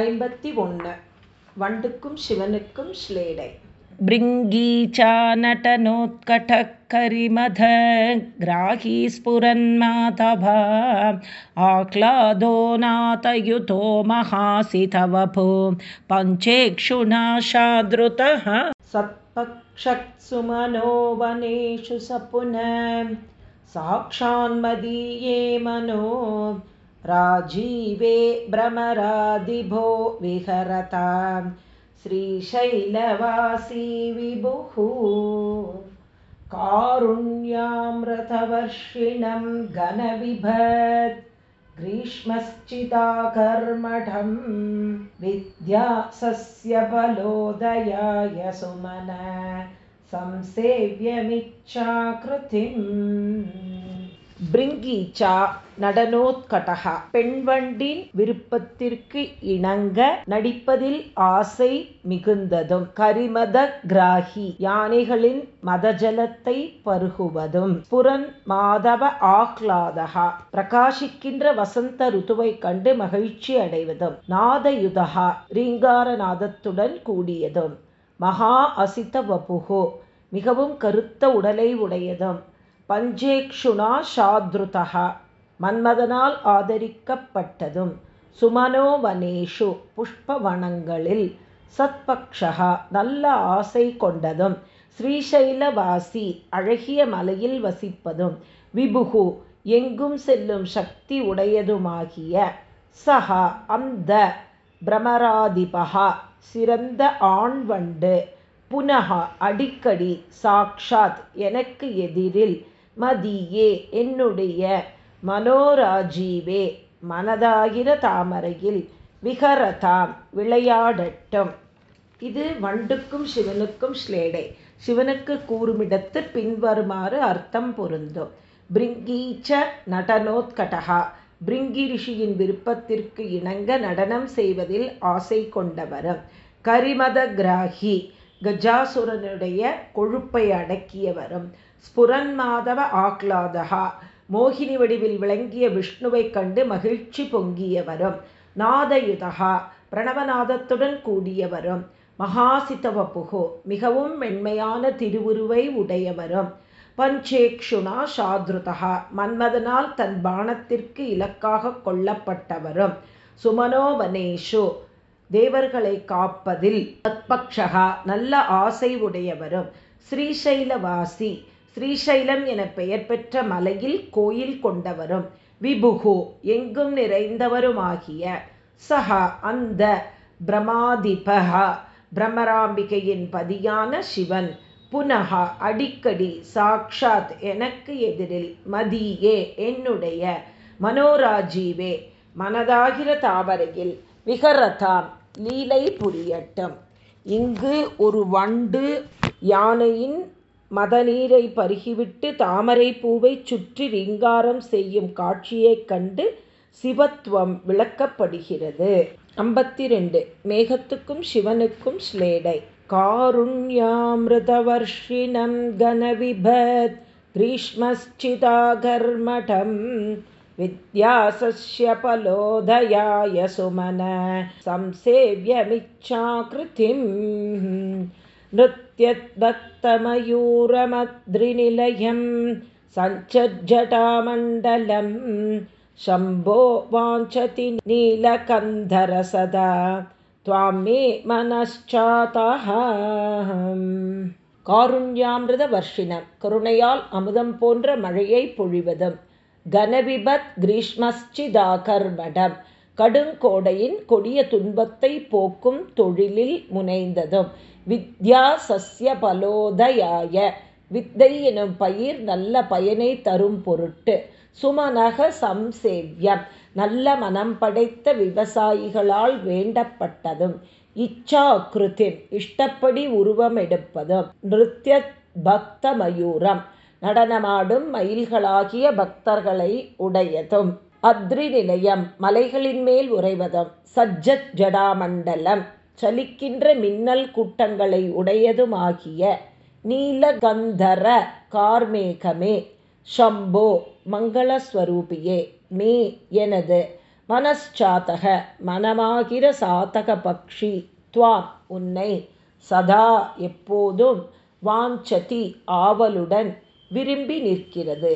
ஐம்பத்தி ஒன்று வண்டுக்கும் சிவனுக்கும் ஸ்லேடை भृङ्गीचा नटनोत्कटः करिमधग्राही स्फुरन्मातभा आह्लादो नातयुतो महासितवपो पञ्चेक्षुणा शादृतः सत्पक्षत्सुमनो वनेषु स पुनः साक्षान्मदीये मनो राजीवे भ्रमरादिभो विहरता श्रीशैलवासी विभुः कारुण्यामृतवर्षिणं घनविभत् ग्रीष्मश्चिदाकर्मठं विद्यासस्यफलोदयाय सुमन संसेव्यमिच्छाकृतिम् பிரிங்கீச்சா நடனோத்கடகா. பெண்வண்டின் விருப்பத்திற்கு இணங்க நடிப்பதில் ஆசை மிகுந்ததும் கரிமத கிராகி யானைகளின் மதஜலத்தை பருகுவதும் புறன் மாதவ ஆஹ்லாதகா பிரகாசிக்கின்ற வசந்த ருத்துவை கண்டு மகிழ்ச்சி அடைவதும் நாதயுதகா ரீங்கார நாதத்துடன் கூடியதும் மகா அசித வபுகோ மிகவும் கருத்த உடலை உடையதும் பஞ்சேக்ஷுனா ஷாத்ருதா மன்மதனால் ஆதரிக்கப்பட்டதும் சுமனோவனேஷு புஷ்பவனங்களில் சத்பக்ஷா நல்ல ஆசை கொண்டதும் ஸ்ரீசைலவாசி அழகிய மலையில் வசிப்பதும் விபுகு எங்கும் செல்லும் சக்தி உடையதுமாகிய சஹா அந்த பிரமராதிபகா சிறந்த ஆண்வண்டு புனகா அடிக்கடி சாக்ஷாத் எனக்கு எதிரில் மதியே என்னுடைய மனோராஜீவே மனதாகிற தாமரையில் விகரதாம் விளையாடட்டும். இது வண்டுக்கும் சிவனுக்கும் ஸ்லேடை சிவனுக்கு கூறுமிடத்து பின்வருமாறு அர்த்தம் பொருந்தும். பிரிங்கீச்ச நடனோத்கடகா. பிரிங்கி ரிஷியின் விருப்பத்திற்கு இணங்க நடனம் செய்வதில் ஆசை கொண்டவரும். கரிமத கிராகி கஜாசுரனுடைய கொழுப்பை அடக்கியவரும். ஸ்புரன்மாதவ ஆக்லாதகா மோகினி வடிவில் விளங்கிய விஷ்ணுவைக் கண்டு மகிழ்ச்சி பொங்கியவரும். நாதயுதகா பிரணவநாதத்துடன் கூடியவரும். மகாசித்தவப்புகோ மிகவும் மென்மையான திருவுருவை உடையவரும். பஞ்சேக்ஷுனா ஷாத்ருதா மன்மதனால் தன் பானத்திற்கு இலக்காக கொல்லப்பட்டவரும். சுமனோவனேஷு தேவர்களை காப்பதில் தத்பக்ஷகா நல்ல ஆசை உடையவரும். ஸ்ரீசைலவாசி ஸ்ரீசைலம் என பெயர் பெற்ற மலையில் கோயில் கொண்டவரும் விபுகு எங்கும் நிறைந்தவருமாகிய சஹா அந்த பிரமாதிபகா பிரம்மராம்பிகையின் பதியான சிவன் புனகா அடிக்கடி சாக்ஷாத் எனக்கு எதிரில் மதியே என்னுடைய மனோராஜீவே மனதாகிற தாவரையில் விகரதாம் லீலை புரியட்டும். இங்கு ஒரு வண்டு யானையின் மத நீரை பருகிவிட்டு தாமரை பூவை சுற்றி ரீங்காரம் செய்யும் காட்சியைக் கண்டு சிவத்துவம் விளக்கப்படுகிறது. ஐம்பத்தி ரெண்டு மேகத்துக்கும் சிவனுக்கும் ஸ்லேடை. காருண்யாமிருதவர்ஷிணம் கனவிபத் கிரீஷ்மஸ்சிதாகர்மடம் வித்யாசஸ்ய பலோதயாய சுமன சம்சேவியமிச்சாகிருதிம். नृत्यद्भक्तमयूरमद्रिनिलयं सञ्चज्जटामण्डलं शम्भो वाञ्छति नीलकन्धरसदा त्वां मे मनश्चातः காருண்யாமிருத வர்ஷினம் கருணையால் அமுதம் போன்ற மழையை பொழிவதும் கனவிபத் கிரீஷ்மஸ்சிதாகர்மடம் கடுங்கோடையின் கொடிய துன்பத்தை போக்கும் தொழிலில் முனைந்ததும் வித்யா சஸ்ய பலோதயாய. வித்தை எனும் பயிர் நல்ல பயனை தரும் பொருட்டு. சுமனக சம்சேவ்யம். நல்ல மனம் படைத்த விவசாயிகளால் வேண்டப்பட்டதும். இச்சா இஷ்டப்படி உருவம் எடுப்பதும். நிருத்திய பக்த மயூரம் நடனமாடும் மயில்களாகிய பக்தர்களை உடையதும். அத்ரி நிலையம் மலைகளின் மேல் உறைவதும். சஜ்ஜத் ஜடாமண்டலம். சலிக்கின்ற மின்னல் கூட்டங்களை உடையதுமாகிய நீலகந்தர கார்மேகமே. ஷம்போ மங்களஸ்வரூபியே மே எனது மனச்சாத்தக மனமாகிற சாத்தக பக்ஷி துவாம் உன்னை சதா எப்போதும் வாஞ்சதி ஆவலுடன் விரும்பி நிற்கிறது.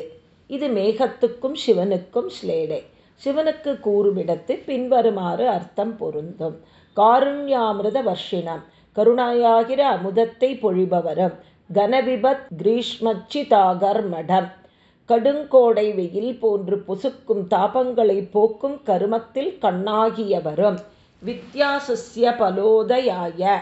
இது மேகத்துக்கும் சிவனுக்கும் ஸ்லேடை சிவனுக்கு கூறுமிடத்து பின்வருமாறு அர்த்தம் பொருந்தும். காருண்யாமிருத வர்ஷினம் கருணாயாகிற அமுதத்தை பொழிபவரும் கனவிபத் கிரீஷ்மச்சிதாகர்மடம் கடுங்கோடை வெயில் போன்று பொசுக்கும் தாபங்களை போக்கும் கருமத்தில் கண்ணாகியவரும் வித்யாசஸ்ய பலோதயாய.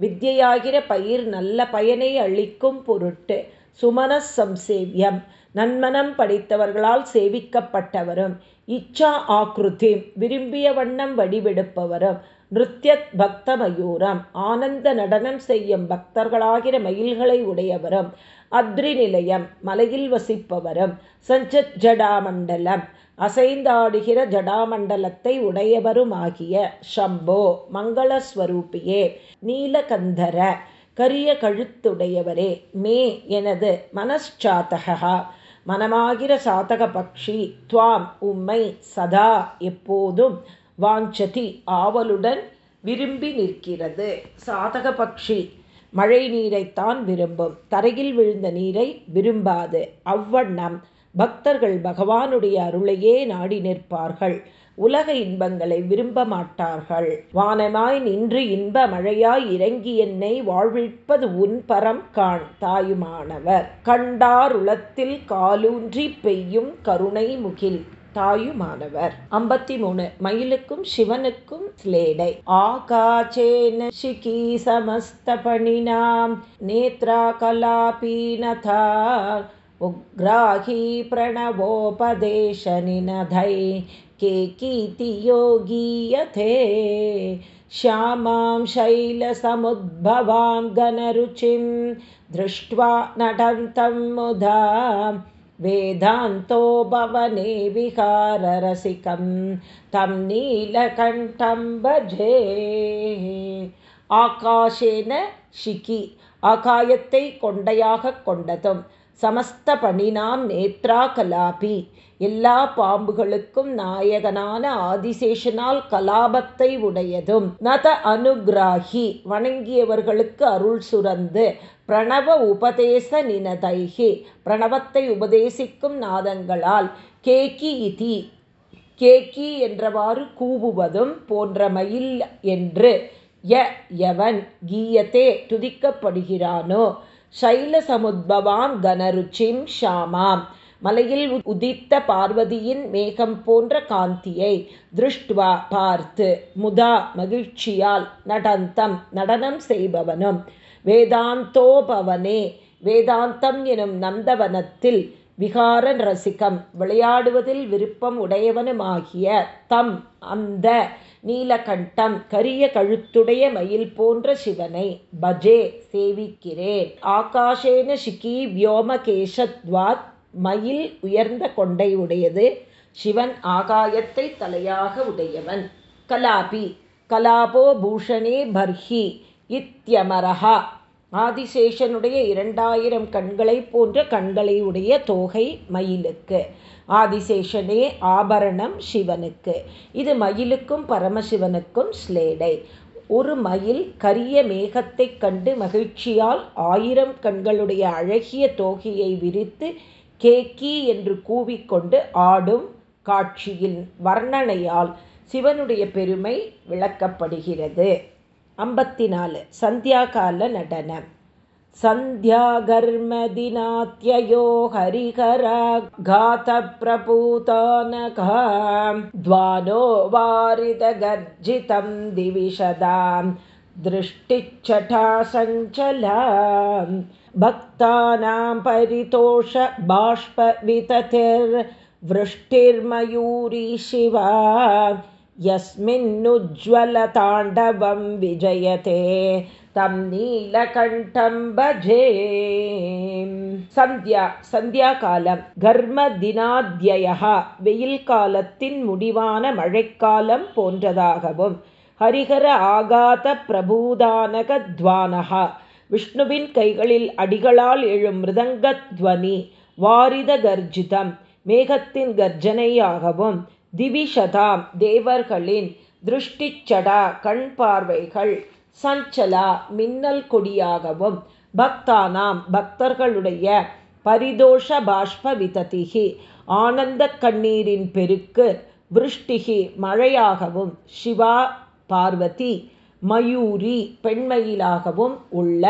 வித்யாகிற பயிர் நல்ல பயனை அளிக்கும் பொருட்டு. சுமன்சம்சேவியம் நன்மனம் படைத்தவர்களால் சேவிக்கப்பட்டவரும் இச்சா ஆக்ருதி. விரும்பிய வண்ணம் வடிவெடுப்பவரும் நிருத்யத் பக்த மயூரம் ஆனந்த நடனம் செய்யும் பக்தர்களாகிற மயில்களை உடையவரும் அத்ரி நிலையம் மலையில் வசிப்பவரும் சஞ்சத் ஜடாமண்டலம் அசைந்தாடுகிற ஜடாமண்டலத்தை உடையவருமாகிய ஷம்போ மங்களஸ்வரூபியே நீலகந்தர கரிய கழுத்துடையவரே மே எனது மனச்சாத்தகா மனமாகிற சாதக பக்ஷி துவாம் உம்மை சதா எப்போதும் வாஞ்சதி ஆவலுடன் விரும்பி நிற்கிறது. சாதக பக்ஷி மழை நீரைத்தான் விரும்பும். தரையில் விழுந்த நீரை விரும்பாது. அவ்வண்ணம் பக்தர்கள் பகவானுடைய அருளையே நாடி நிற்பார்கள். உலக இன்பங்களை விரும்ப மாட்டார்கள். வானமாய் நின்று இன்ப மழையாய் இறங்கி என்னை வாழ்விப்பது உன் பரம் காண் தாயுமானவர். கண்டார் உளத்தில் காலூன்றி பெய்யும் கருணை முகில் தாயுமானவர் ஐம்பத்தி மூணு மயிலுக்கும் சிவனுக்கும் ஸ்லேடை ஆகாச்சேன சிகி சமஸ்த பணினாம் நேத்ரா கலாபீனதா उग्राही प्रणवोपदेशनिनधै केकीति योगीयते श्यामां शैलसमुद्भवां गणरुचिं दृष्ट्वा नटन्तं मुदा वेदान्तो भवने विहाररसिकं तं नीलकण्ठं भजे ஆகாஷேன ஷிகி ஆகாயத்தை கொண்டையாக கொண்டதும் சமஸ்த பணினாம் நேத்ரா கலாபி எல்லா பாம்புகளுக்கும் நாயகனான ஆதிசேஷனால் கலாபத்தை உடையதும் நத அனுகிராகி வணங்கியவர்களுக்கு அருள் சுரந்து பிரணவ உபதேச நினதைகி. பிரணவத்தை உபதேசிக்கும் நாதங்களால் கேக்கி இதி. கேக்கி என்றவாறு கூவுவதும் போன்ற மயில் என்று ய யவன் கீயத்தே துதிக்கப்படுகிறானோ. சைல சமுத்பவாம் கனருச்சிம் ஷாமாம். மலையில் உதித்த பார்வதியின் மேகம் போன்ற காந்தியை திருஷ்டுவா பார்த்து முதா மகிழ்ச்சியால் நடந்தம் நடனம் செய்பவனும் வேதாந்தோபவனே. வேதாந்தம் எனும் நந்தவனத்தில் விகார ரசிகம் விளையாடுவதில் விருப்பம் உடையவனுமாகிய தம் அந்த நீலகண்டம் கரிய கழுத்துடைய மயில் போன்ற சிவனை பஜே சேவிக்கிறேன். ஆகாஷேன ஷிகி வியோமகேஷத்வாத் மயில் உயர்ந்த கொண்டையுடையது சிவன் ஆகாயத்தை தலையாக உடையவன். கலாபி கலாபோ பூஷணே பர்ஹி இத்தியமரஹா ஆதிசேஷனுடைய இரண்டாயிரம் கண்களை போன்ற கண்களை உடைய தோகை மயிலுக்கு. ஆதிசேஷனே ஆபரணம் சிவனுக்கு. இது மயிலுக்கும் பரமசிவனுக்கும் ஸ்லேடை ஒரு மயில் கரிய மேகத்தை கண்டு மகிழ்ச்சியால் ஆயிரம் கண்களுடைய அழகிய தோகையை விரித்து கேக்கி என்று கூவிக்கொண்டு ஆடும் காட்சியின் வர்ணனையால் சிவனுடைய பெருமை விளக்கப்படுகிறது. अम्बतिनाल् सन्ध्याकालनटनं सन्ध्याघर्मदिनात्ययो हरिहरा घातप्रपूतानकां द्वानो वारिदगर्जितं दिविशदां दृष्टिचटा सञ्चला भक्तानां परितोषबाष्पविततिर्वृष्टिर्मयूरी शिवा यस्मिन्नुज्ज्वलताण्डवं विजयते தம் நீலகண்டம் பஜே சந்தியா சந்தியா காலம் கர்ம தினாத்யா வெயில் காலத்தின் முடிவான மழைக்காலம் போன்றதாகவும் ஹரிஹர ஆகாத பிரபூதானகத்வானகா விஷ்ணுவின் கைகளில் அடிகளால் எழும் மிருதங்கத்வனி வாரித கர்ஜிதம் மேகத்தின் கர்ஜனையாகவும் திவிஷதாம் தேவர்களின் திருஷ்டிச்சடா கண் பார்வைகள் சஞ்சலா மின்னல் கொடியாகவும் பக்தானாம் பக்தர்களுடைய பரிதோஷ பாஷ்ப விததிகி ஆனந்த கண்ணீரின் பெருக்கு விருஷ்டிகி மழையாகவும் சிவா பார்வதி மயூரி பெண்மயிலாகவும் உள்ள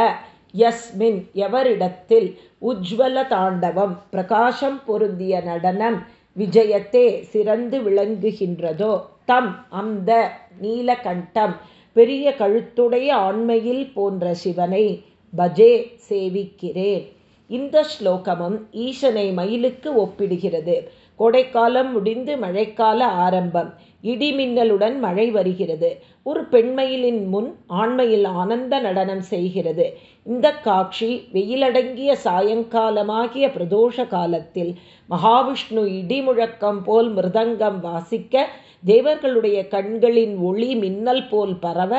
யஸ்மின் எவரிடத்தில் உஜ்வல தாண்டவம் பிரகாசம் பொருந்திய நடனம் விஜயத்தே சிறந்து விளங்குகின்றதோ? தம் அந்த நீலகண்டம் பெரிய கழுத்துடைய ஆண்மையில் போன்ற சிவனை பஜே சேவிக்கிறேன். இந்த ஸ்லோகமும் ஈசனை மயிலுக்கு ஒப்பிடுகிறது. கோடைக்காலம் முடிந்து மழைக்கால ஆரம்பம். இடிமின்னலுடன் மழை வருகிறது. ஒரு பெண்மயிலின் முன் ஆண்மையில் ஆனந்த நடனம் செய்கிறது. இந்த காட்சி வெயிலடங்கிய சாயங்காலமாகிய பிரதோஷ காலத்தில் மகாவிஷ்ணு இடி முழக்கம் போல் மிருதங்கம் வாசிக்க தேவர்களுடைய கண்களின் ஒளி மின்னல் போல் பரவ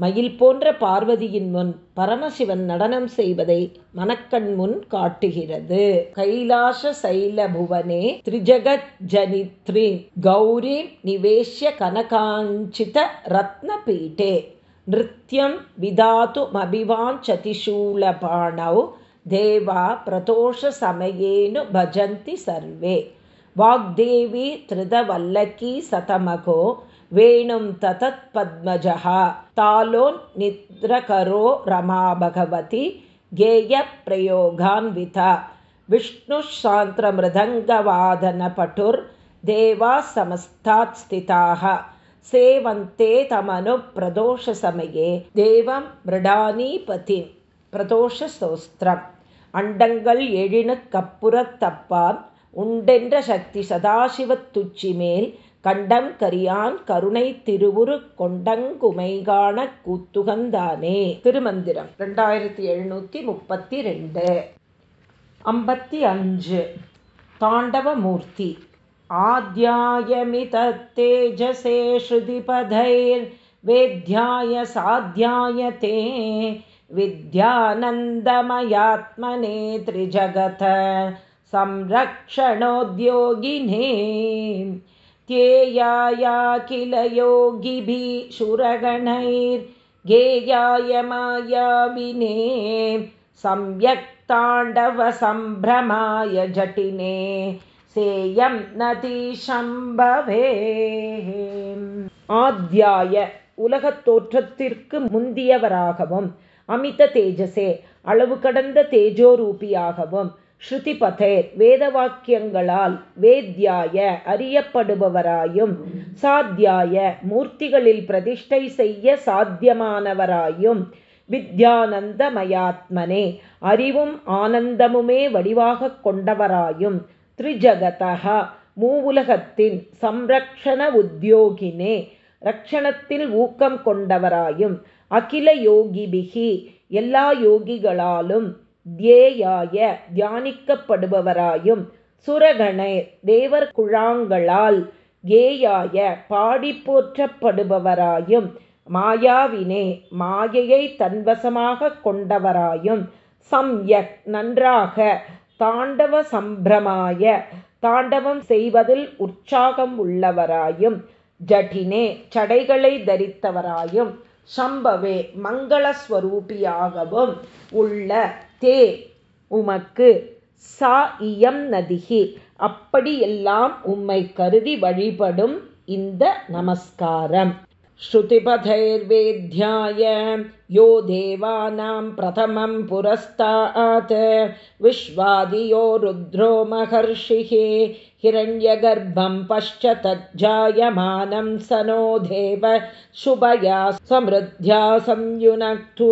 மயில் போன்ற பார்வதியின் முன் பரமசிவன் நடனம் செய்வதை மனக்கண் முன் காட்டுகிறது. கைலாச சைலபுவனே திரிஜகத் ஜனித்ரி கௌரி நிவேஷ்ய கனகாஞ்சித ரத்ன பீட்டே நிருத்தியம் விதாத்து மபிவாஞ்சதிசூலபாணௌ தேவா பிரதோஷ சமயேனு பஜந்தி சர்வே. வாக்தேவி திருதவல்லக்கி சதமகோ வேணும் ததத் பத்மஜா தாலோன் நித்ரகரோ ரமா பகவதி கேய பிரயோகான்விதா விஷ்ணு சாந்திர மிருதங்கவாதன பட்டுர் தேவா சமஸ்தாத் ஸ்திதாக சேவந்தே தமனு பிரதோஷ சமயே தேவம் மிருடானீபதி. பிரதோஷ அண்டங்கள் எழினு கப்புறத்தப்பான் உண்டென்ற சக்தி சதாசிவத்துச்சி மேல் கண்டம் கரியான் கருணை திருவுரு கொண்டங்குமைகாண கூத்துகந்தானே திருமந்திரம் ரெண்டாயிரத்தி எழுநூற்றி முப்பத்தி ரெண்டு ஐம்பத்தி அஞ்சு தாண்டவமூர்த்தி आद्यायमितत्तेजसे श्रुतिपदैर्वेद्याय साध्यायते विद्यानन्दमयात्मने त्रिजगत संरक्षणोद्योगिने ध्येयाया किल योगिभिः शुरगणैर्गेयाय मायाविने सम्यक् ताण्डवसम्भ्रमाय जटिने சேயம் நதிசம்பவே ஆத்தியாய உலகத் தோற்றத்திற்கு முந்தியவராகவும் அமித தேஜசே அளவு கடந்த தேஜோரூபியாகவும் ஸ்ருதிபதேர் வேதவாக்கியங்களால் வேத்யாய அறியப்படுபவராயும் சாத்தியாய மூர்த்திகளில் பிரதிஷ்டை செய்ய சாத்தியமானவராயும் வித்யானந்தமயாத்மனே அறிவும் ஆனந்தமுமே வடிவாக கொண்டவராயும் த்ரிஜகதா மூவுலகத்தின் சம்ரக்ஷண உத்தியோகினே ரக்ஷணத்தில் ஊக்கம் கொண்டவராயும் அகில யோகிபிகி எல்லா யோகிகளாலும் தியேயாய தியானிக்கப்படுபவராயும் சுரகணை தேவர் குழாங்களால் கேயாய பாடி போற்றப்படுபவராயும் மாயாவினே மாயையை தன்வசமாக கொண்டவராயும் சம்யக் நன்றாக தாண்டவ சம்பிரமாய தாண்டவம் செய்வதில் உற்சாகம் உள்ளவராயும் ஜட்டினே சடைகளை தரித்தவராயும் சம்பவே மங்களஸ்வரூபியாகவும் உள்ள தே உமக்கு சா இயம் நதிகி அப்படியெல்லாம் உம்மை கருதி வழிபடும் இந்த நமஸ்காரம் श्रुतिपथैर्वेद्याय यो देवानां प्रथमं पुरस्तात् विश्वादियो रुद्रो महर्षिः हिरण्यगर्भं पश्च तज्जायमानं स नो देव शुभया समृद्ध्या संयुनक्तु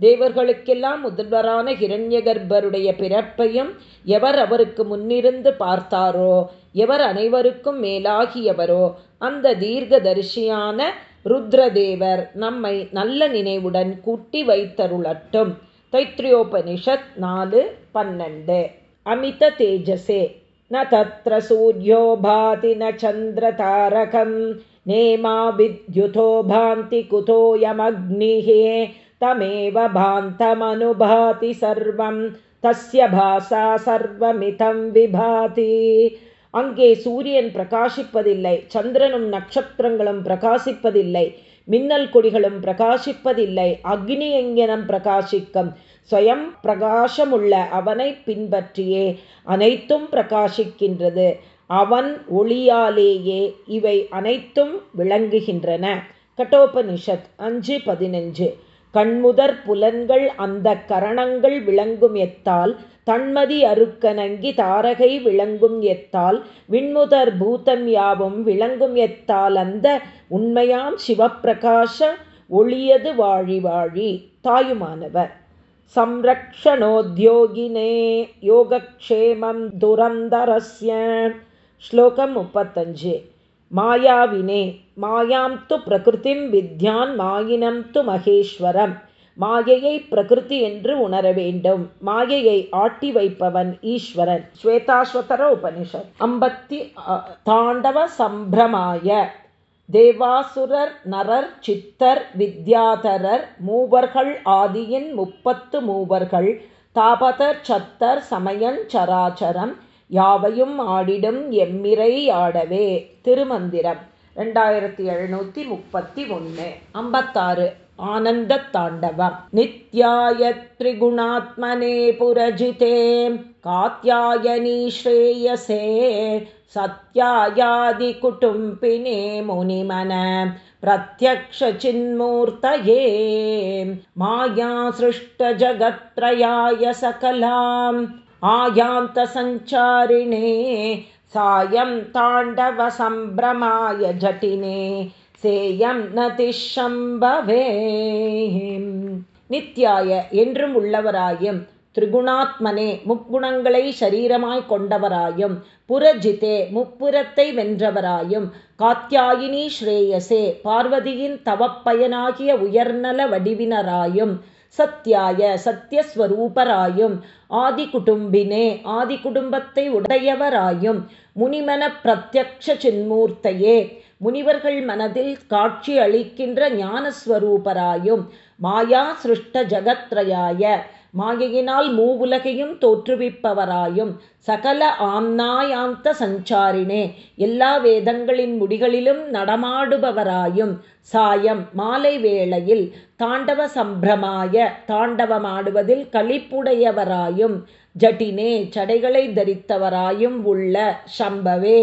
தேவர்களுக்கெல்லாம் முதல்வரான ஹிரண்ய கர்ப்பருடைய பிறப்பையும் எவர் அவருக்கு முன்னிருந்து பார்த்தாரோ எவர் அனைவருக்கும் மேலாகியவரோ அந்த தீர்க்கதரிசியான ருத்ரதேவர் நம்மை நல்ல நினைவுடன் கூட்டி வைத்தருளட்டும். தைத்ரியோபனிஷத் நாலு பன்னெண்டு. அமித தேஜசே ந தத்ர சூரியோபாதி ந சந்திர தாரகம். நேமா வித்யுதோ பாந்தி तमेव भान्तमनुभाति सर्वं तस्य भासा सर्वमितं विभाति அங்கே சூரியன் பிரகாசிப்பதில்லை சந்திரனும் நட்சத்திரங்களும் பிரகாசிப்பதில்லை மின்னல் கொடிகளும் பிரகாசிப்பதில்லை அக்னி எங்கனம் பிரகாசிக்கும் ஸ்வயம் பிரகாசமுள்ள அவனை பின்பற்றியே அனைத்தும் பிரகாசிக்கின்றது அவன் ஒளியாலேயே இவை அனைத்தும் விளங்குகின்றன கட்டோபனிஷத் அஞ்சு பதினஞ்சு கண்முதற் புலன்கள் அந்த கரணங்கள் விளங்கும் எத்தால் தன்மதி அருக்கனங்கி தாரகை விளங்கும் எத்தால் விண்முதற் பூதம் யாவும் விளங்கும் எத்தால் அந்த உண்மையாம் சிவப்பிரகாச ஒளியது வாழி வாழி தாயுமானவர் संरक्षणोद्योगिने योगक्षेमं दुरन्दरस्य श्लोकं मुपतञ्जे मायाविने மாயாம் து பிரகிருதிம் வித்யான் மாயினம் து மகேஸ்வரம். மாயையை பிரகிருதி என்று உணர வேண்டும். மாயையை ஆட்டி வைப்பவன் ஈஸ்வரன். ஸ்வேதாஸ்வதர உபனிஷத். அம்பத்தி தாண்டவ சம்பிரமாய. தேவாசுரர் நரர் சித்தர் வித்யாதரர் மூவர்கள் ஆதியின் முப்பத்து மூவர்கள். தாபதர் சத்தர் சமயஞ்சராச்சரம் யாவையும் ஆடிடும் எம்மிரை ஆடவே. திருமந்திரம். ரெண்டாயிரத்தி எழுநூற்றி முப்பத்தி ஒன்று ஐம்பத்தாறு आनन्दताण्डवं नित्याय त्रिगुणात्मने पुरजिते कात्यायनी श्रेयसे सत्यायादिकुटुम्बिने मुनिमन प्रत्यक्षचिन्मूर्तये मायासृष्टजगत्त्रयाय सकलाम् आयान्तसञ्चारिणे सायं ताण्डवसम्भ्रमाय जटिने சேயம் நதிஷம்பவே நித்யாய என்றும் உள்ளவராயும் திரிகுணாத்மனே முக்குணங்களை சரீரமாய் கொண்டவராயும் புரஜிதே முப்புறத்தை வென்றவராயும் காத்தியாயினி ஸ்ரேயசே பார்வதியின் தவப்பயனாகிய உயர்நல வடிவினராயும் சத்யாய சத்யஸ்வரூபராயும் ஆதி குடும்பினே ஆதி குடும்பத்தை உடையவராயும் முனிமன பிரத்யக்ஷ சின்மூர்த்தையே முனிவர்கள் மனதில் காட்சி அளிக்கின்ற ஞானஸ்வரூபராயும் மாயா சிருஷ்ட ஜகத்ரயாய மாயையினால் மூவுலகையும் தோற்றுவிப்பவராயும் சகல ஆம்னாயாந்த சஞ்சாரினே எல்லா வேதங்களின் முடிகளிலும் நடமாடுபவராயும் சாயம் மாலை வேளையில் தாண்டவ சம்பிரமாய தாண்டவமாடுவதில் களிப்புடையவராயும் ஜட்டினே சடைகளை தரித்தவராயும் உள்ள சம்பவே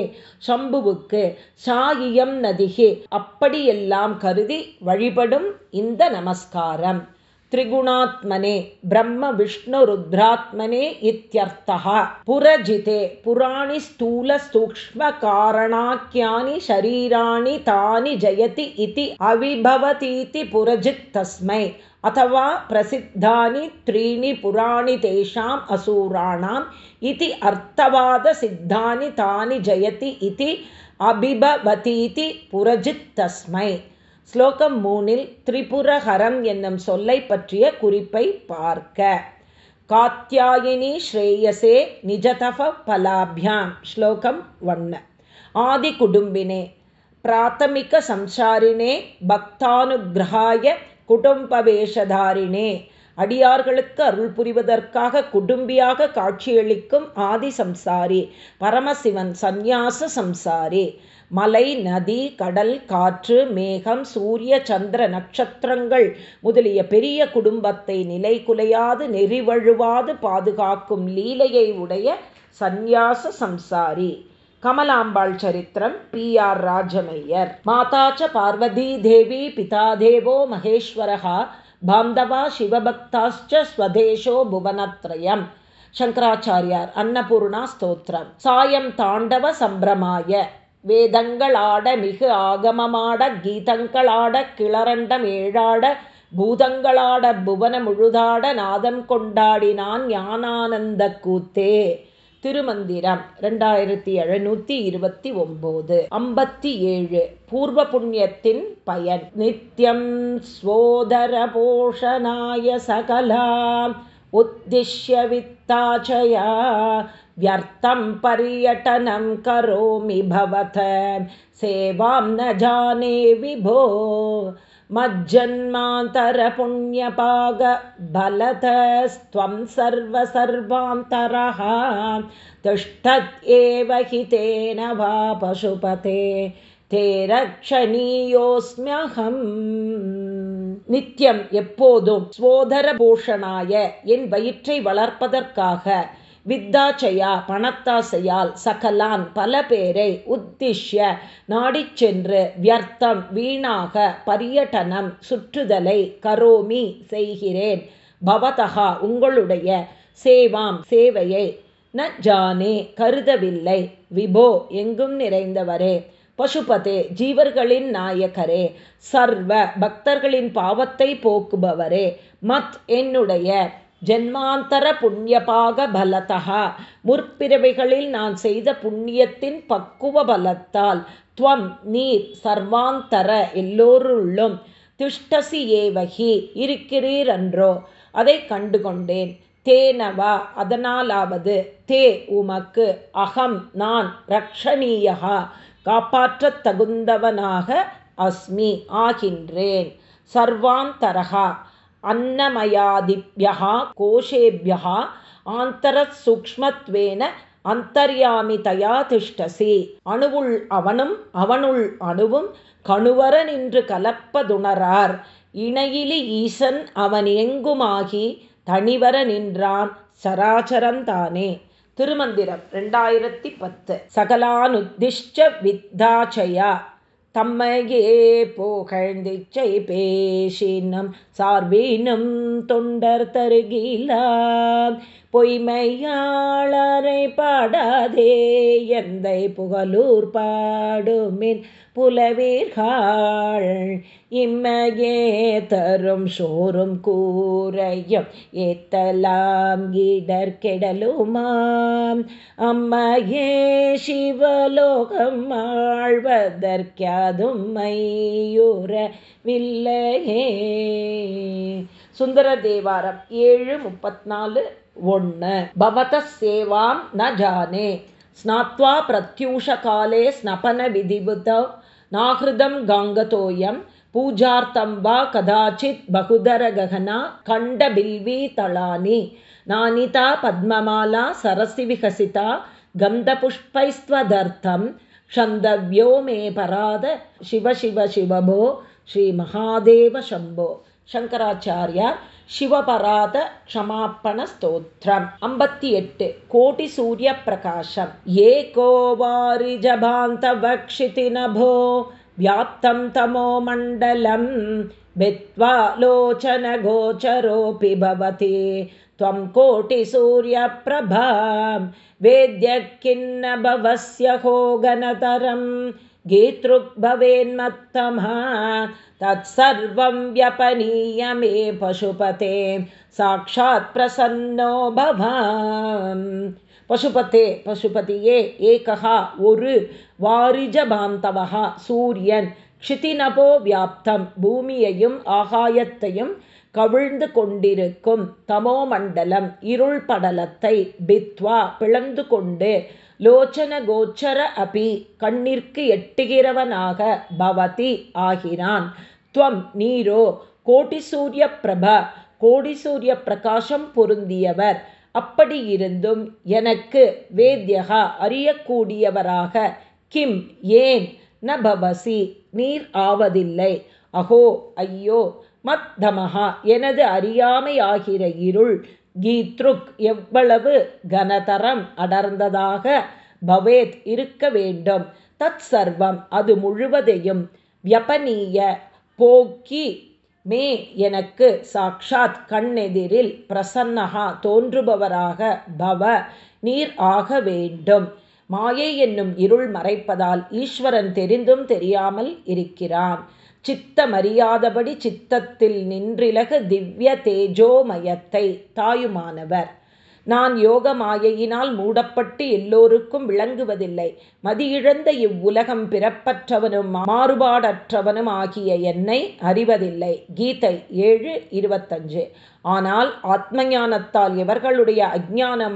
சம்புவுக்கு சாயியம் நதிகே அப்படியெல்லாம் கருதி வழிபடும் இந்த நமஸ்காரம். त्रिगुणात्मने ब्रह्मविष्णुरुद्रात्मने इत्यर्थः। पुरजिते पुराणि स्थूलसूक्ष्मकारणाख्यानि शरीराणि तानि जयति इति अविभवतीति पुरजित् तस्मै। अथवा प्रसिद्धानि त्रीणि पुराणि तेषाम् असुराणाम् इति अर्थवादसिद्धानि तानि जयति इति अभिभवतीति पुरजित् तस्मै ஸ்லோகம் மூணில் திரிபுரஹரம் என்னும் சொல்லை பற்றிய குறிப்பை பார்க்க. காத்தியாயினி ஸ்ரேயசே நிஜதப பலாபியாம். ஸ்லோகம் ஒன்று ஆதி குடும்பினே பிராத்தமிக சம்சாரினே பக்தானுகிரகாய குடும்பவேஷதாரினே அடியார்களுக்கு அருள் புரிவதற்காக குடும்பியாக காட்சியளிக்கும் ஆதி சம்சாரி பரமசிவன் சந்நியாச சம்சாரி. மலை நதி கடல் காற்று மேகம் சூரிய சந்திர நட்சத்திரங்கள் முதலிய பெரிய குடும்பத்தை நிலை குலையாது நெறிவழுவாது பாதுகாக்கும் லீலையை உடைய சந்நியாச சம்சாரி. கமலாம்பாள் சரித்திரம் பி. ஆர். ராஜமையர். மாதாச்ச பார்வதி தேவி பிதா தேவோ மகேஸ்வரகா பாந்தவா சிவபக்தாச்ச ஸ்வதேஷோ புவனத்ரயம் சங்கராச்சாரியார் அன்னபூர்ணா ஸ்தோத்திரம் சாயம் தாண்டவ சம்பிரமாய வேதங்களாட மிகு ஆகமமாட கீதங்களாட கிளரண்டம் ஏழாட பூதங்களாட புவன முழுதாட நாதம் கொண்டாடினான் ஞானானந்த கூத்தே திருமந்திரம் ரெண்டாயிரத்தி எழுநூத்தி இருபத்தி ஒன்பது ஐம்பத்தி ஏழு பூர்வ புண்ணியத்தின் பயன். நித்தியம் ஸ்வோதர போஷனாய சகலாம். உத்திஷ்ய வித்தாச்சயா. வியர்த்தம் பரியட்டனம் கரோமி பவத. சேவாம் ந ஜானே விபோ. मज्जन्मान्तरपुण्यपागबलतस्त्वं सर्वसर्वान्तरः तिष्ठत्येव हि तेन वा पशुपते ते रक्षणीयोऽस्म्यहम् நித்தியம் எப்போதும் ஸ்வோதர பூஷணாய என் வயிற்றை வளர்ப்பதற்காக வித்தாச்சையா பணத்தாசையால் சகலான் பல பேரை உத்திஷ்ய நாடிச் சென்று வியர்த்தம் வீணாக பரியட்டனம் சுற்றுதலை கரோமி செய்கிறேன். பவதகா உங்களுடைய சேவாம் சேவையை ந ஜானே கருதவில்லை. விபோ எங்கும் நிறைந்தவரே. பசுபதே ஜீவர்களின் நாயகரே. சர்வ பக்தர்களின் பாவத்தை போக்குபவரே. மத் என்னுடைய ஜென்மாந்தர புண்ணியபாக பலதா முற்பிறவைகளில் நான் செய்த புண்ணியத்தின் பக்குவ பலத்தால் துவம் நீர் சர்வாந்தர எல்லோருள்ளும் திஷ்டசி ஏவகி இருக்கிறீரன்றோ. அதை கண்டுகொண்டேன். தேனவா அதனாலாவது தே உமக்கு அகம் நான் ரக்ஷணீயகா காப்பாற்றத் தகுந்தவனாக அஸ்மி ஆகின்றேன். சர்வாந்தரகா अन्नमयादिभ्यः कोशेभ्यः ஆந்தரசூக்மத்வேன அந்தர்யாமிதயா திஷ்டசி அணுவுள் அவனும் அவனுள் அணுவும் கணுவர நின்று கலப்பதுணரார் இணையிலி ஈசன் அவன் எங்குமாகி தனிவர நின்றான் சராச்சரந்தானே திருமந்திரம் ரெண்டாயிரத்தி பத்து சகலானுதிஷ்ட வித்தாச்சயா தம்மையே புகழ்ந்திச்சை பேசினும் சார்பினும் தொண்டர் தருகிலாம் பொய்மையாளரை பாடாதே எந்தை புகழூர் பாடுமின் புலவீர்கள். இம்மையே தரும் சோறும் கூரையும் ஏத்தலாம் இடர் கெடலுமாம். அம்மையே சிவலோகம் ஆழ்வதற்காதும் மையுறவில்லையே சுந்தர தேவாரம் ஏழு முப்பத்நாலு भवतः सेवां न जाने। स्नात्वा प्रत्यूषकाले स्नपनविधिबुधौ नाहृदं गाङ्गतोऽयं पूजार्थं वा कदाचित् बहुधरगहना खण्डबिल्वि तलानि नानिता पद्ममाला सरसिविहसिता गन्धपुष्पैस्त्वदर्थं क्षन्दव्यो मे पराध शिव शिव शिवभो। श्रीमहादेव शम्भो। शङ्कराचार्य शिवपरातक्षमापणस्तोत्रम् अम्बत्येट् कोटिसूर्यप्रकाशं एको वारिजभान्तवक्षिति नभो व्याप्तं तमो मण्डलं वित्वा लोचनगोचरोऽपि भवति त्वं कोटिसूर्यप्रभा भवस्य होगनतरम् गीतृग्भवेन्मत्तमः तत्सर्वं व्यपनीय मे पशुपते साक्षात् प्रसन्नो भवाम् பசுபத்தே பசுபதியே ஏகா ஒரு வாரிஜபாந்தவகா சூரியன் க்ஷிதினபோ வியாப்தம் பூமியையும் ஆகாயத்தையும் கவிழ்ந்து கொண்டிருக்கும் தமோ மண்டலம் இருள் படலத்தை பித்வா பிளந்து கொண்டு லோச்சன கோச்சர அபி கண்ணிற்கு எட்டுகிறவனாக பவதி ஆகிறான் துவம் நீரோ கோட்டிசூரிய பிரப கோடிசூரிய பிரகாசம் பொருந்தியவர். அப்படியிருந்தும் எனக்கு வேத்யகா அறியக்கூடியவராக கிம் ஏன்? ந பவசி நீர் ஆவதில்லை. அஹோ ஐயோ மத்தமஹா எனது அறியாமையாகிற இருள் கீத்ருக் எவ்வளவு கனதரம் அடர்ந்ததாக பவேத் இருக்க வேண்டும். தத் சர்வம் அது முழுவதையும் வியபனீய போக்கி மே எனக்கு சாக்ஷாத் கண்ணெதிரில் பிரசன்னகா தோன்றுபவராக பவ நீர் ஆக வேண்டும். மாயை என்னும் இருள் மறைப்பதால் ஈஸ்வரன் தெரிந்தும் தெரியாமல் இருக்கிறான். சித்தமறியாதபடி சித்தத்தில் நின்றிலகு திவ்ய தேஜோமயத்தை. தாயுமானவர் நான் யோக மாயையினால் மூடப்பட்டு எல்லோருக்கும் விளங்குவதில்லை. மதியிழந்த இவ்வுலகம் பிறப்பற்றவனும் மாறுபாடற்றவனும் ஆகிய என்னை அறிவதில்லை. கீதை ஏழு இருபத்தஞ்சு. ஆனால் ஆத்ம ஞானத்தால் எவர்களுடைய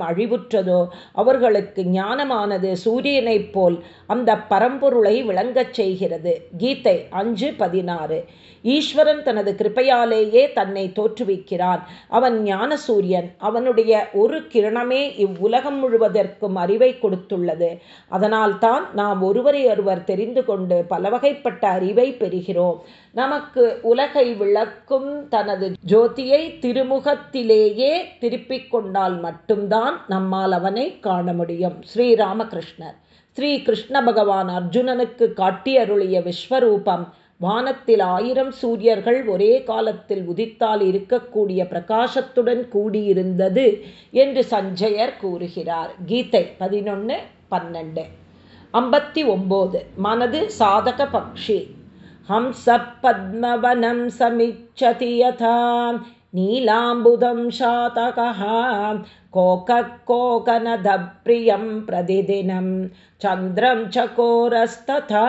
அழிவுற்றதோ அவர்களுக்கு ஞானமானது சூரியனைப் போல் அந்த பரம்பொருளை விளங்கச் செய்கிறது. கீதை அஞ்சு பதினாறு. ஈஸ்வரன் தனது கிருப்பையாலேயே தன்னை தோற்றுவிக்கிறான். அவன் ஞான சூரியன் அவனுடைய ஒரு கிரணமே இவ்வுலகம் முழுவதற்கும் அறிவை கொடுத்துள்ளது. அதனால்தான் நாம் ஒருவரை ஒருவர் தெரிந்து கொண்டு பல வகைப்பட்ட அறிவை பெறுகிறோம். நமக்கு உலகை விளக்கும் தனது ஜோதியை திரு திருமுகத்திலேயே திருப்பிக் கொண்டால் மட்டும்தான் நம்மால் அவனை காண முடியும். ஸ்ரீராமகிருஷ்ணர். ஸ்ரீ கிருஷ்ண பகவான் அர்ஜுனனுக்கு காட்டியருளிய விஸ்வரூபம். வானத்தில் ஆயிரம் சூரியர்கள் ஒரே காலத்தில் உதித்தால் இருக்கக்கூடிய பிரகாசத்துடன் கூடியிருந்தது என்று சஞ்சயர் கூறுகிறார். கீதை பதினொன்று பன்னெண்டு. ஐம்பத்தி ஒம்போது மனது சாதக பக்ஷி. ஹம்ச பத்மவனம் சமிச்சதியதான் नीलाम्बुदं शातकः कोककोकनदप्रियं प्रतिदिनं चन्द्रं चकोरस्तथा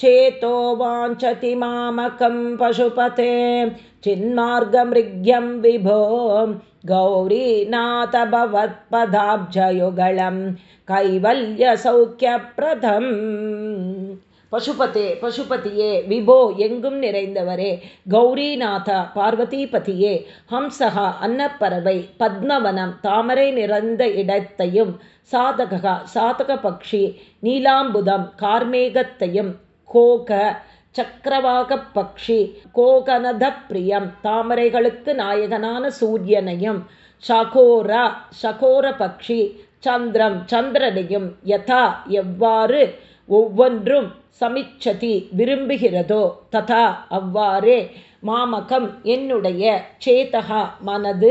चेतो वाञ्छति मामकं पशुपते चिन्मार्गमृग्यं विभो गौरीनाथ भवत्पदाब्जयुगलं कैवल्यसौख्यप्रदम्। பசுபதே பசுபதியே விபோ எங்கும் நிறைந்தவரே. கௌரிநாதா பார்வதிபதியே ஹம்சகா அன்னப்பறவை பத்மவனம் தாமரை நிறைந்த இடத்தையும் சாதகா சாதக பக்ஷி நீலாம்புதம் கார்மேகத்தையும் கோக சக்கரவாக பக்ஷி கோகனத பிரியம் தாமரைகளுக்கு நாயகனான சூரியனையும் சகோரா சகோர பக்ஷி சந்திரம் சந்திரனையும் யதா எவ்வாறு ஒவ்வொன்றும் சமிச்சதி விரும்புகிறதோ ததா அவ்வாறே. மாமகம் என்னுடைய சேதகா மனது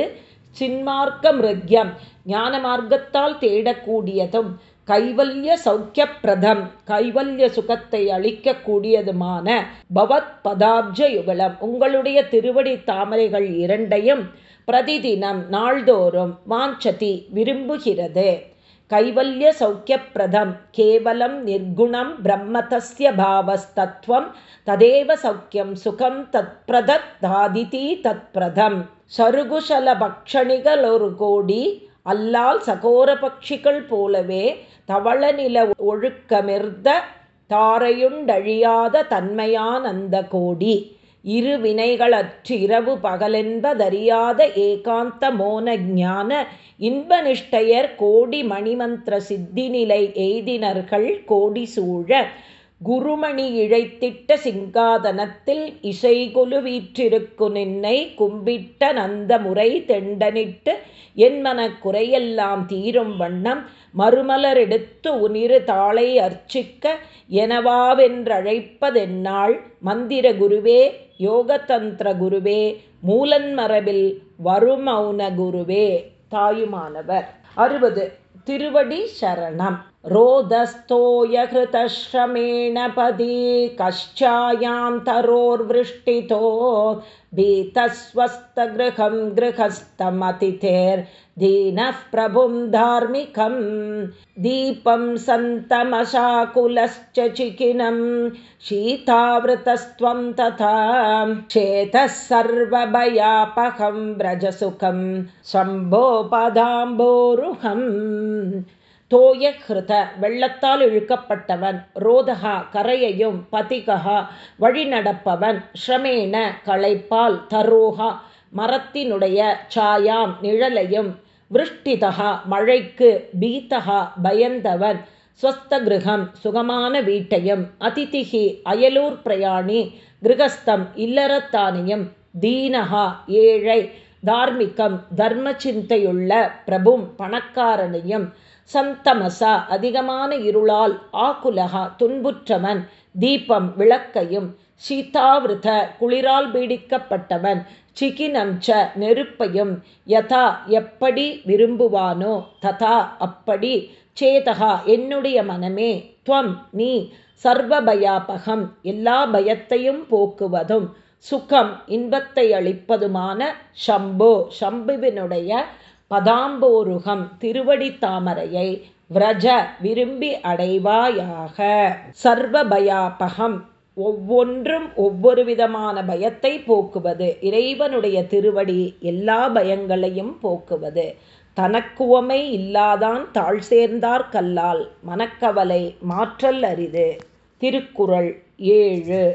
சின்மார்க்க மிருக்யம் ஞான மார்க்கத்தால் தேடக்கூடியதும் கைவல்ய சௌக்கியப்பிரதம் கைவல்ய சுகத்தை அளிக்கக்கூடியதுமான பவத் பதாப்ஜ யுகலம் உங்களுடைய திருவடி தாமரைகள் இரண்டையும் பிரதிதினம் நாள்தோறும் வாஞ்சதி விரும்புகிறது. कैवल्यसौख्यप्रदं केवलं निर्गुणं ब्रह्म तस्य भावस्तत्त्वं तदेव सौख्यं सुखं तत्प्रदत्तादिति தத்பிரதம் சருகுஷலபக்ஷணிகளொரு கோடி அல்லால் சகோர பட்சிகள் போலவே தவள நில ஒழுக்கமிர்ந்த தாரையுண்டழியாத தன்மையான் அந்த கோடி இரு வினைகளற்று இரவு பகலென்பதறியாத ஏகாந்த மோன ஞான இன்பனிஷ்டையர் கோடி மணிமந்திர சித்திநிலை எய்தினர்கள் கோடி சூழ குருமணி இழைத்திட்ட சிங்காதனத்தில் இசைகொலு வீற்றிருக்கு நின்னை கும்பிட்ட நந்த முறை தெண்டனிட்டு என் மனக்குறையெல்லாம் தீரும் வண்ணம் மறுமலரெடுத்து உனிரு தாளை அர்ச்சிக்க எனவாவென்றழைப்பதென்னாள் மந்திர குருவே யோகதந்திர குருவே மூலன் மரபில் வருமௌன குருவே. தாயுமானவர். அறுபது. திருவடி சரணம். रोदस्थोयहृतश्रमेण पदी कश्चायां तरोर्वृष्टितो भीतस्वस्थगृहं गृहस्थमतिथेर्दीनः प्रभुं धार्मिकं दीपं सन्तमशाकुलश्च चिकिनं शीतावृतस्त्वं तथा चेतः सर्वभयापहं व्रजसुखं शम्भोपदाम्बोरुहम् தோயஹிருத வெள்ளத்தால் இழுக்கப்பட்டவன் ரோதகா கரையையும் பதிகா வழிநடப்பவன் ஷ்ரமேன களைப்பால் தரோகா மரத்தினுடைய சாயாம் நிழலையும் விருஷ்டிதகா மழைக்கு பீத்தகா பயந்தவன் ஸ்வஸ்தகிருகம் சுகமான வீட்டையும் அதிதிகி அயலூர் பிரயாணி கிரகஸ்தம் இல்லறத்தானியும் தீனகா ஏழை தார்மிகம் தர்ம சிந்தையுள்ள பிரபும் பணக்காரனையும் சந்தமசா அதிகமான இருளால் ஆகுலகா துன்புற்றவன் தீபம் விளக்கையும் சீதாவிருத குளிரால் பீடிக்கப்பட்டவன் சிகினம்ச நெருப்பையும் யதா எப்படி விரும்புவானோ ததா அப்படி சேதகா என்னுடைய மனமே துவம் நீ சர்வபயாபகம் எல்லா பயத்தையும் போக்குவதும் சுகம் இன்பத்தை அளிப்பதுமான ஷம்போ. ஷம்புவினுடைய பதாம்போருகம் திருவடி தாமரையை விரஜ விரும்பி அடைவாயாக. சர்வபயாபகம் ஒவ்வொன்றும் ஒவ்வொரு விதமான பயத்தை போக்குவது. இறைவனுடைய திருவடி எல்லா பயங்களையும் போக்குவது. தனக்குவமை இல்லாதான் தாழ் சேர்ந்தார் கல்லால் மனக்கவலை மாற்றல் அரிது. திருக்குறள் ஏழு.